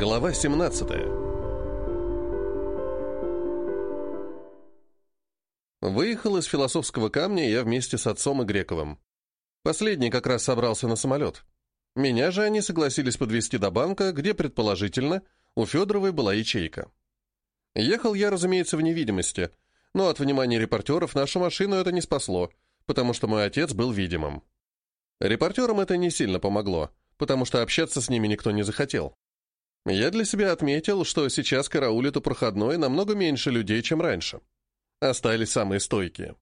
Глава 17 Выехал из философского камня я вместе с отцом и Грековым. Последний как раз собрался на самолет. Меня же они согласились подвезти до банка, где, предположительно, у Федоровой была ячейка. Ехал я, разумеется, в невидимости, но от внимания репортеров нашу машину это не спасло, потому что мой отец был видимым. Репортерам это не сильно помогло, потому что общаться с ними никто не захотел. Я для себя отметил, что сейчас караулит у проходной намного меньше людей, чем раньше. Остались самые стойкие.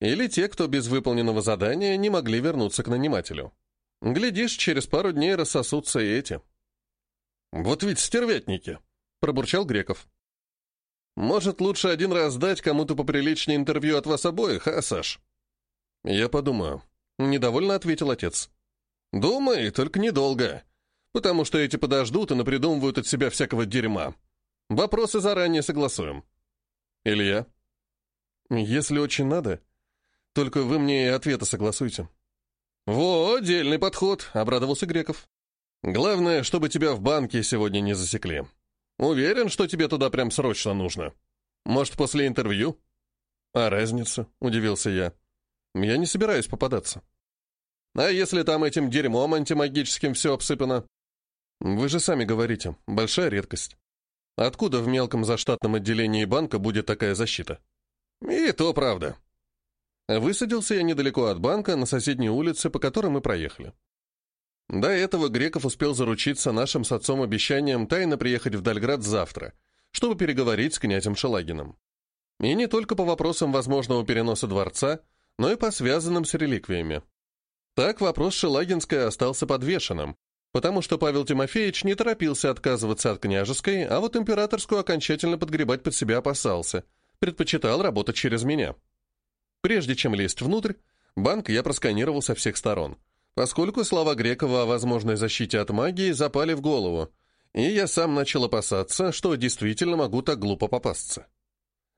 Или те, кто без выполненного задания не могли вернуться к нанимателю. Глядишь, через пару дней рассосутся и эти. «Вот ведь стервятники!» — пробурчал Греков. «Может, лучше один раз дать кому-то поприличнее интервью от вас обоих, а, Саш?» «Я подумаю», — недовольно ответил отец. «Думай, только недолго, потому что эти подождут и напридумывают от себя всякого дерьма. Вопросы заранее согласуем». «Илья?» «Если очень надо, только вы мне и ответы согласуйте». «Во, отдельный подход», — обрадовался Греков. «Главное, чтобы тебя в банке сегодня не засекли. Уверен, что тебе туда прям срочно нужно. Может, после интервью?» «А разница?» — удивился я. «Я не собираюсь попадаться». «А если там этим дерьмом антимагическим все обсыпано?» «Вы же сами говорите, большая редкость. Откуда в мелком заштатном отделении банка будет такая защита?» «И то правда», Высадился я недалеко от банка, на соседней улице, по которой мы проехали. До этого Греков успел заручиться нашим с отцом обещанием тайно приехать в Дальград завтра, чтобы переговорить с князем Шелагиным. И не только по вопросам возможного переноса дворца, но и по связанным с реликвиями. Так вопрос Шелагинской остался подвешенным, потому что Павел Тимофеевич не торопился отказываться от княжеской, а вот императорскую окончательно подгребать под себя опасался, предпочитал работать через меня. Прежде чем лезть внутрь, банк я просканировал со всех сторон, поскольку слова Грекова о возможной защите от магии запали в голову, и я сам начал опасаться, что действительно могу так глупо попасться.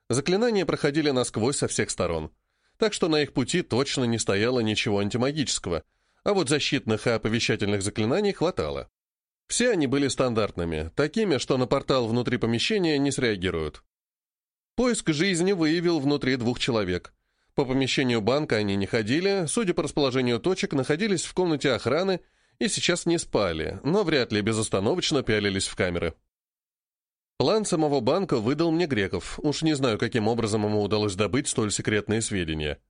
Заклинания проходили насквозь со всех сторон, так что на их пути точно не стояло ничего антимагического, а вот защитных и оповещательных заклинаний хватало. Все они были стандартными, такими, что на портал внутри помещения не среагируют. Поиск жизни выявил внутри двух человек, по помещению банка они не ходили, судя по расположению точек, находились в комнате охраны и сейчас не спали, но вряд ли безостановочно пялились в камеры. План самого банка выдал мне Греков, уж не знаю, каким образом ему удалось добыть столь секретные сведения.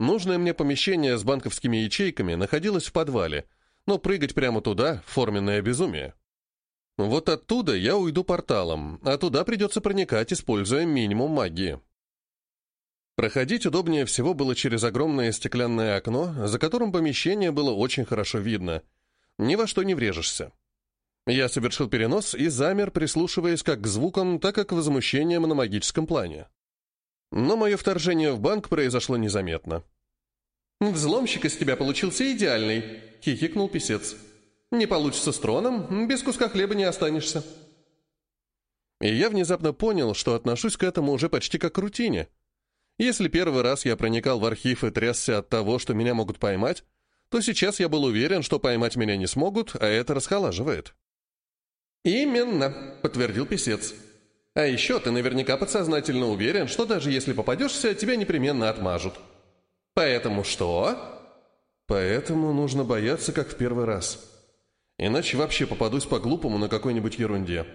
Нужное мне помещение с банковскими ячейками находилось в подвале, но прыгать прямо туда — форменное безумие. Вот оттуда я уйду порталом, а туда придется проникать, используя минимум магии. Проходить удобнее всего было через огромное стеклянное окно, за которым помещение было очень хорошо видно. Ни во что не врежешься. Я совершил перенос и замер, прислушиваясь как к звукам, так и к возмущениям на магическом плане. Но мое вторжение в банк произошло незаметно. «Взломщик из тебя получился идеальный», — хихикнул писец. «Не получится с троном, без куска хлеба не останешься». И я внезапно понял, что отношусь к этому уже почти как к рутине — если первый раз я проникал в архив и трясся от того, что меня могут поймать, то сейчас я был уверен, что поймать меня не смогут, а это расхолаживает. «Именно», — подтвердил писец. «А еще ты наверняка подсознательно уверен, что даже если попадешься, тебя непременно отмажут. Поэтому что?» «Поэтому нужно бояться, как в первый раз. Иначе вообще попадусь по-глупому на какой-нибудь ерунде.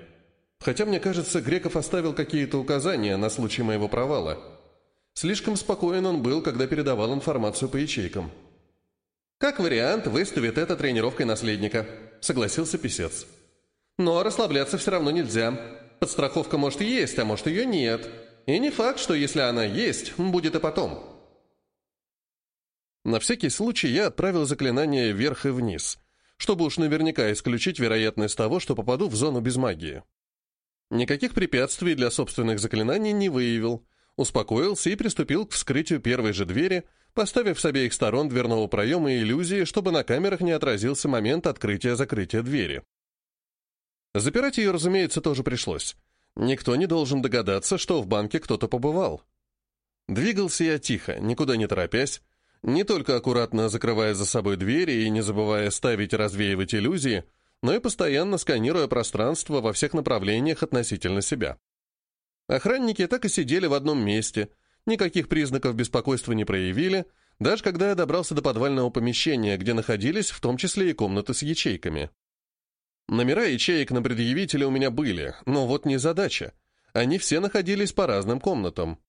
Хотя, мне кажется, Греков оставил какие-то указания на случай моего провала». Слишком спокоен он был, когда передавал информацию по ячейкам. «Как вариант, выставит это тренировкой наследника», — согласился писец. «Но расслабляться все равно нельзя. Подстраховка может есть, а может ее нет. И не факт, что если она есть, будет и потом». На всякий случай я отправил заклинание вверх и вниз, чтобы уж наверняка исключить вероятность того, что попаду в зону без магии. Никаких препятствий для собственных заклинаний не выявил, успокоился и приступил к вскрытию первой же двери, поставив с обеих сторон дверного проема иллюзии, чтобы на камерах не отразился момент открытия-закрытия двери. Запирать ее, разумеется, тоже пришлось. Никто не должен догадаться, что в банке кто-то побывал. Двигался я тихо, никуда не торопясь, не только аккуратно закрывая за собой двери и не забывая ставить и развеивать иллюзии, но и постоянно сканируя пространство во всех направлениях относительно себя. Охранники так и сидели в одном месте, никаких признаков беспокойства не проявили, даже когда я добрался до подвального помещения, где находились в том числе и комнаты с ячейками. Номера ячеек на предъявителе у меня были, но вот не задача. Они все находились по разным комнатам.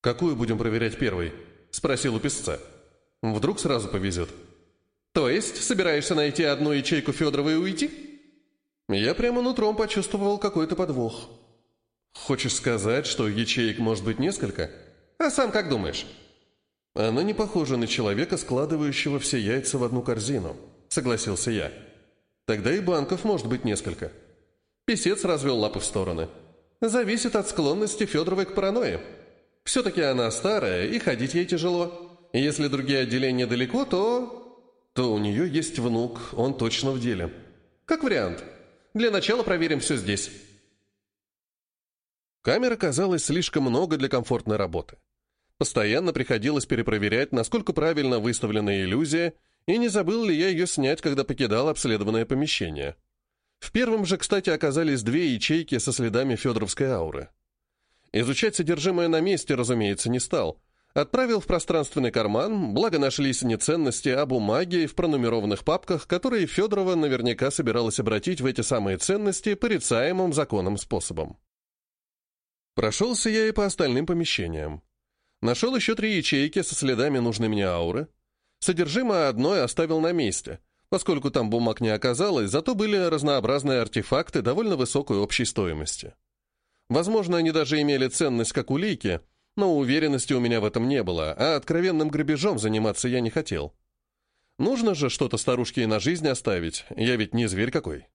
«Какую будем проверять первой?» — спросил у писца. «Вдруг сразу повезет». «То есть собираешься найти одну ячейку Федорова и уйти?» Я прямо нутром почувствовал какой-то подвох. «Хочешь сказать, что ячеек может быть несколько?» «А сам как думаешь?» «Она не похожа на человека, складывающего все яйца в одну корзину», — согласился я. «Тогда и банков может быть несколько». Песец развел лапы в стороны. «Зависит от склонности Федоровой к паранойи. Все-таки она старая, и ходить ей тяжело. Если другие отделения далеко, то...» «То у нее есть внук, он точно в деле». «Как вариант. Для начала проверим все здесь». Камер оказалось слишком много для комфортной работы. Постоянно приходилось перепроверять, насколько правильно выставлена иллюзия, и не забыл ли я ее снять, когда покидал обследованное помещение. В первом же, кстати, оказались две ячейки со следами федоровской ауры. Изучать содержимое на месте, разумеется, не стал. Отправил в пространственный карман, благо нашлись не ценности, а бумаги в пронумерованных папках, которые Федорова наверняка собиралась обратить в эти самые ценности порицаемым законным способом. Прошелся я и по остальным помещениям. Нашел еще три ячейки со следами нужной мне ауры. Содержимое одной оставил на месте, поскольку там бумаг не оказалось, зато были разнообразные артефакты довольно высокой общей стоимости. Возможно, они даже имели ценность как улики, но уверенности у меня в этом не было, а откровенным грабежом заниматься я не хотел. Нужно же что-то старушке и на жизнь оставить, я ведь не зверь какой.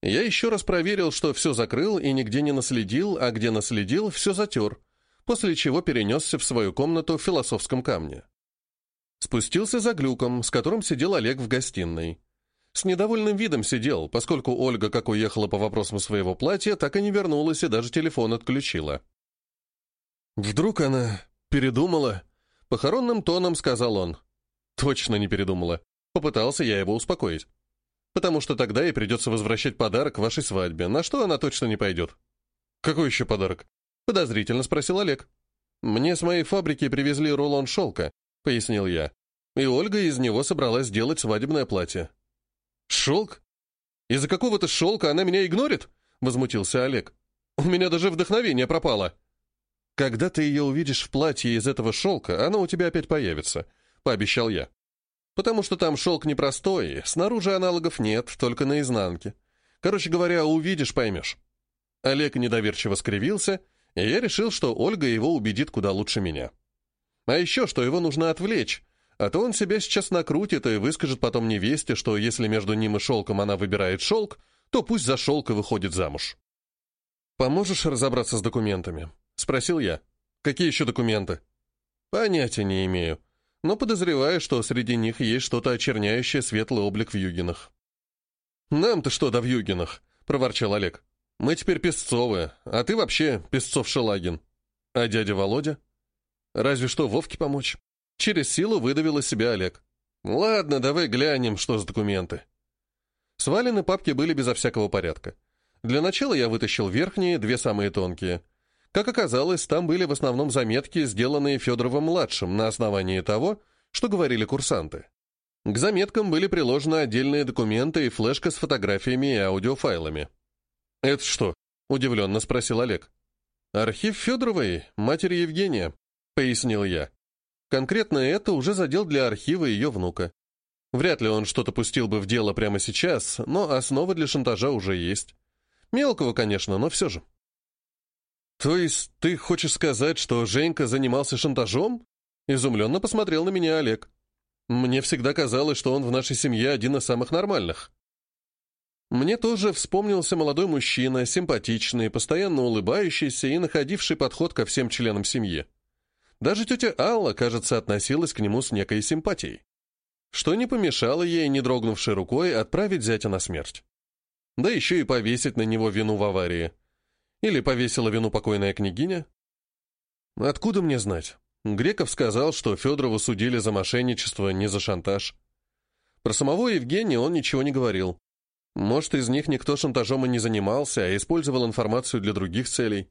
Я еще раз проверил, что все закрыл и нигде не наследил, а где наследил, все затер — после чего перенесся в свою комнату в философском камне. Спустился за глюком, с которым сидел Олег в гостиной. С недовольным видом сидел, поскольку Ольга, как уехала по вопросам своего платья, так и не вернулась и даже телефон отключила. «Вдруг она передумала?» — похоронным тоном сказал он. «Точно не передумала. Попытался я его успокоить. Потому что тогда ей придется возвращать подарок вашей свадьбе, на что она точно не пойдет». «Какой еще подарок?» Подозрительно спросил Олег. «Мне с моей фабрики привезли рулон шелка», — пояснил я. И Ольга из него собралась сделать свадебное платье. «Шелк? Из-за какого-то шелка она меня игнорит?» — возмутился Олег. «У меня даже вдохновение пропало». «Когда ты ее увидишь в платье из этого шелка, оно у тебя опять появится», — пообещал я. «Потому что там шелк непростой, снаружи аналогов нет, только на изнанке. Короче говоря, увидишь, поймешь». Олег недоверчиво скривился — и я решил, что Ольга его убедит куда лучше меня. А еще, что его нужно отвлечь, а то он себя сейчас накрутит и выскажет потом невесте, что если между ним и шелком она выбирает шелк, то пусть за шелк и выходит замуж. «Поможешь разобраться с документами?» — спросил я. «Какие еще документы?» «Понятия не имею, но подозреваю, что среди них есть что-то очерняющее светлый облик в Югинах». «Нам-то что да в Югинах?» — проворчал Олег. Мы теперь Песцовы, а ты вообще Песцов-Шелагин. А дядя Володя? Разве что Вовке помочь. Через силу выдавил из себя Олег. Ладно, давай глянем, что за документы. Свалены папки были безо всякого порядка. Для начала я вытащил верхние, две самые тонкие. Как оказалось, там были в основном заметки, сделанные Федоровым-младшим на основании того, что говорили курсанты. К заметкам были приложены отдельные документы и флешка с фотографиями и аудиофайлами. «Это что?» — удивленно спросил Олег. «Архив Федоровой, матери Евгения», — пояснил я. Конкретно это уже задел для архива ее внука. Вряд ли он что-то пустил бы в дело прямо сейчас, но основа для шантажа уже есть. Мелкого, конечно, но все же. «То есть ты хочешь сказать, что Женька занимался шантажом?» Изумленно посмотрел на меня Олег. «Мне всегда казалось, что он в нашей семье один из самых нормальных». Мне тоже вспомнился молодой мужчина, симпатичный, постоянно улыбающийся и находивший подход ко всем членам семьи. Даже тетя Алла, кажется, относилась к нему с некой симпатией. Что не помешало ей, не дрогнувшей рукой, отправить зятя на смерть. Да еще и повесить на него вину в аварии. Или повесила вину покойная княгиня? Откуда мне знать? Греков сказал, что Федорову судили за мошенничество, не за шантаж. Про самого Евгения он ничего не говорил. Может, из них никто шантажом и не занимался, а использовал информацию для других целей.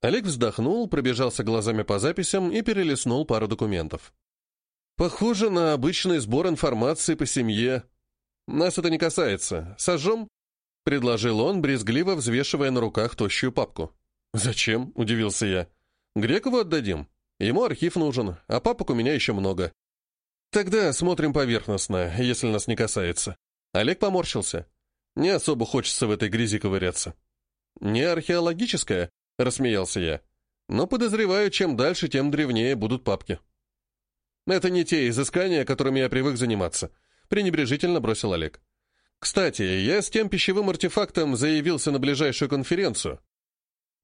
Олег вздохнул, пробежался глазами по записям и перелистнул пару документов. Похоже на обычный сбор информации по семье. Нас это не касается. Сожжем? Предложил он, брезгливо взвешивая на руках тощую папку. «Зачем?» — удивился я. «Грекову отдадим. Ему архив нужен, а папок у меня еще много». «Тогда смотрим поверхностно, если нас не касается». Олег поморщился. «Не особо хочется в этой грязи ковыряться». «Не археологическая?» — рассмеялся я. «Но подозреваю, чем дальше, тем древнее будут папки». «Это не те изыскания, которыми я привык заниматься», — пренебрежительно бросил Олег. «Кстати, я с тем пищевым артефактом заявился на ближайшую конференцию».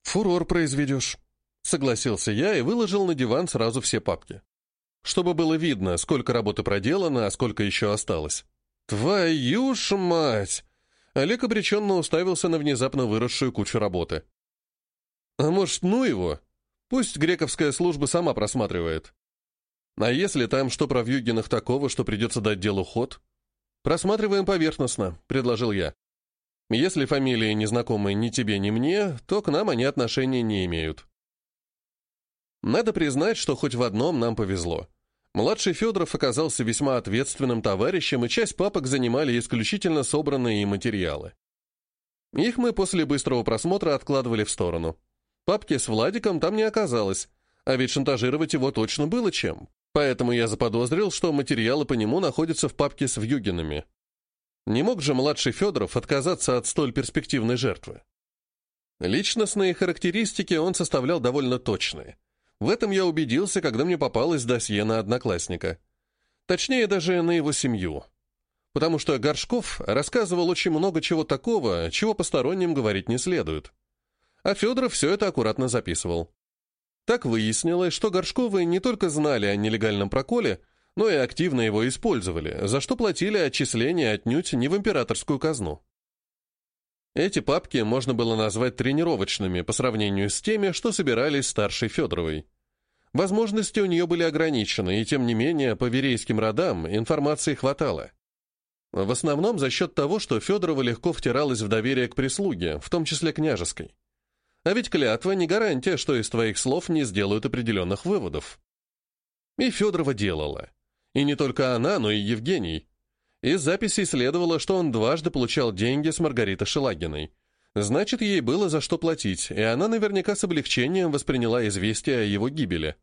«Фурор произведешь», — согласился я и выложил на диван сразу все папки. Чтобы было видно, сколько работы проделано, а сколько еще осталось. «Твою ж мать!» Олег обреченно уставился на внезапно выросшую кучу работы. «А может, ну его? Пусть грековская служба сама просматривает. А если там что про Вьюгинах такого, что придется дать делу ход?» «Просматриваем поверхностно», — предложил я. «Если фамилии не знакомы ни тебе, ни мне, то к нам они отношения не имеют». Надо признать, что хоть в одном нам повезло. Младший Федоров оказался весьма ответственным товарищем, и часть папок занимали исключительно собранные им материалы. Их мы после быстрого просмотра откладывали в сторону. Папки с Владиком там не оказалось, а ведь шантажировать его точно было чем. Поэтому я заподозрил, что материалы по нему находятся в папке с вьюгинами. Не мог же младший Федоров отказаться от столь перспективной жертвы. Личностные характеристики он составлял довольно точные. В этом я убедился, когда мне попалось досье на одноклассника. Точнее, даже на его семью. Потому что Горшков рассказывал очень много чего такого, чего посторонним говорить не следует. А Федоров все это аккуратно записывал. Так выяснилось, что Горшковы не только знали о нелегальном проколе, но и активно его использовали, за что платили отчисления отнюдь не в императорскую казну. Эти папки можно было назвать тренировочными по сравнению с теми, что собирались старшей Федоровой. Возможности у нее были ограничены, и тем не менее по верейским родам информации хватало. В основном за счет того, что Федорова легко втиралась в доверие к прислуге, в том числе княжеской. А ведь клятва не гарантия, что из твоих слов не сделают определенных выводов. И Федорова делала. И не только она, но и Евгений. Из записей следовало, что он дважды получал деньги с Маргаритой Шелагиной. Значит, ей было за что платить, и она наверняка с облегчением восприняла известие о его гибели.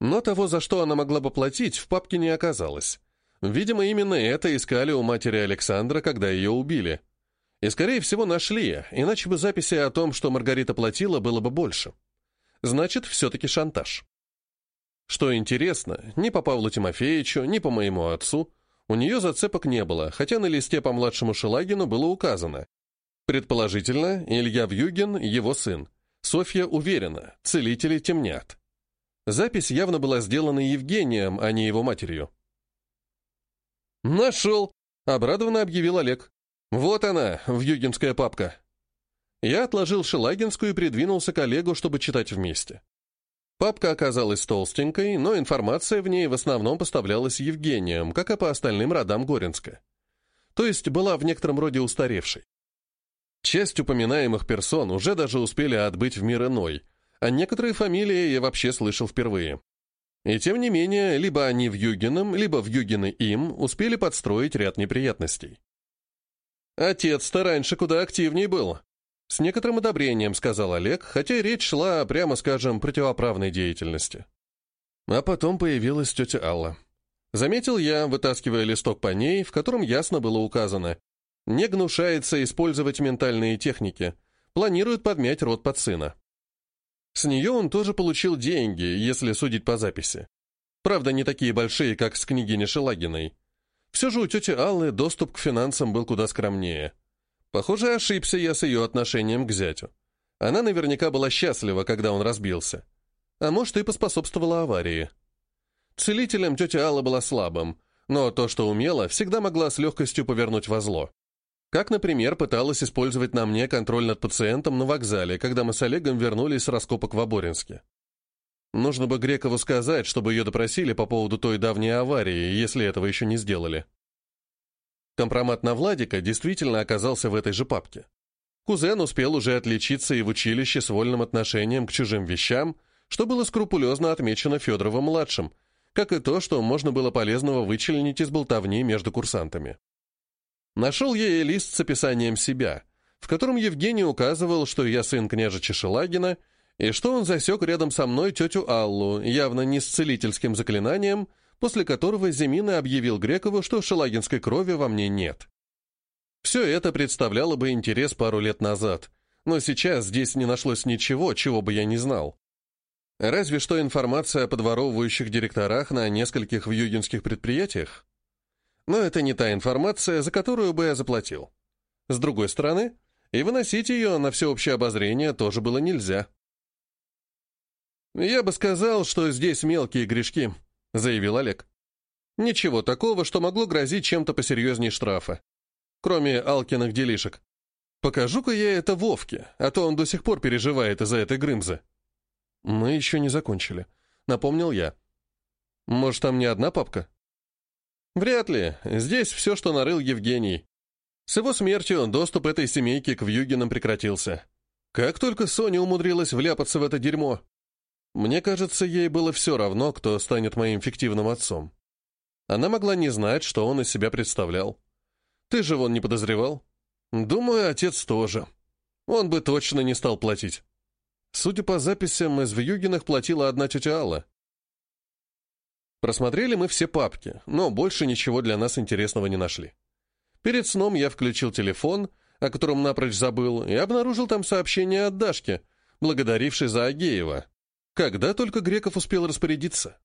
Но того, за что она могла бы платить, в папке не оказалось. Видимо, именно это искали у матери Александра, когда ее убили. И, скорее всего, нашли, иначе бы записи о том, что Маргарита платила, было бы больше. Значит, все-таки шантаж. Что интересно, ни по Павлу Тимофеевичу, ни по моему отцу у нее зацепок не было, хотя на листе по младшему Шелагину было указано. Предположительно, Илья Вьюгин – его сын. Софья уверена, целители темнят. Запись явно была сделана Евгением, а не его матерью. «Нашел!» — обрадованно объявил Олег. «Вот она, вьюгинская папка». Я отложил Шелагинскую и придвинулся к Олегу, чтобы читать вместе. Папка оказалась толстенькой, но информация в ней в основном поставлялась Евгением, как и по остальным родам Горинска. То есть была в некотором роде устаревшей. Часть упоминаемых персон уже даже успели отбыть в мир иной, а некоторые фамилии я вообще слышал впервые. И тем не менее, либо они в Югином, либо в Югины им успели подстроить ряд неприятностей. «Отец-то раньше куда активней был», — с некоторым одобрением сказал Олег, хотя речь шла, прямо скажем, противоправной деятельности. А потом появилась тетя Алла. Заметил я, вытаскивая листок по ней, в котором ясно было указано. Не гнушается использовать ментальные техники, планирует подмять рот под сына. С нее он тоже получил деньги, если судить по записи. Правда, не такие большие, как с княгиней Шелагиной. Все же у тети Аллы доступ к финансам был куда скромнее. Похоже, ошибся я с ее отношением к зятю. Она наверняка была счастлива, когда он разбился. А может, и поспособствовала аварии. Целителем тетя Алла была слабым, но то, что умела, всегда могла с легкостью повернуть во зло. Как, например, пыталась использовать на мне контроль над пациентом на вокзале, когда мы с Олегом вернулись с раскопок в Оборинске. Нужно бы Грекову сказать, чтобы ее допросили по поводу той давней аварии, если этого еще не сделали. Компромат на Владика действительно оказался в этой же папке. Кузен успел уже отличиться и в училище с вольным отношением к чужим вещам, что было скрупулезно отмечено Федоровым-младшим, как и то, что можно было полезного вычленить из болтовни между курсантами. Нашел я и лист с описанием себя, в котором Евгений указывал, что я сын княжича Шелагина, и что он засек рядом со мной тетю Аллу, явно не с целительским заклинанием, после которого Зимина объявил Грекову, что шелагинской крови во мне нет. Все это представляло бы интерес пару лет назад, но сейчас здесь не нашлось ничего, чего бы я не знал. Разве что информация о подворовывающих директорах на нескольких вьюгинских предприятиях. Но это не та информация, за которую бы я заплатил. С другой стороны, и выносить ее на всеобщее обозрение тоже было нельзя. «Я бы сказал, что здесь мелкие грешки», — заявил Олег. «Ничего такого, что могло грозить чем-то посерьезней штрафа кроме Алкиных делишек. Покажу-ка я это Вовке, а то он до сих пор переживает из-за этой Грымзы. Мы еще не закончили, напомнил я. Может, там не одна папка? Вряд ли. Здесь все, что нарыл Евгений. С его смертью доступ этой семейки к Вьюгинам прекратился. Как только Соня умудрилась вляпаться в это дерьмо. Мне кажется, ей было все равно, кто станет моим фиктивным отцом. Она могла не знать, что он из себя представлял. Ты же вон не подозревал? Думаю, отец тоже. Он бы точно не стал платить. Судя по записям, из Вьюгинах платила одна тетя Алла. Просмотрели мы все папки, но больше ничего для нас интересного не нашли. Перед сном я включил телефон, о котором напрочь забыл, и обнаружил там сообщение от Дашки, благодарившей за Агеева. Когда только Греков успел распорядиться.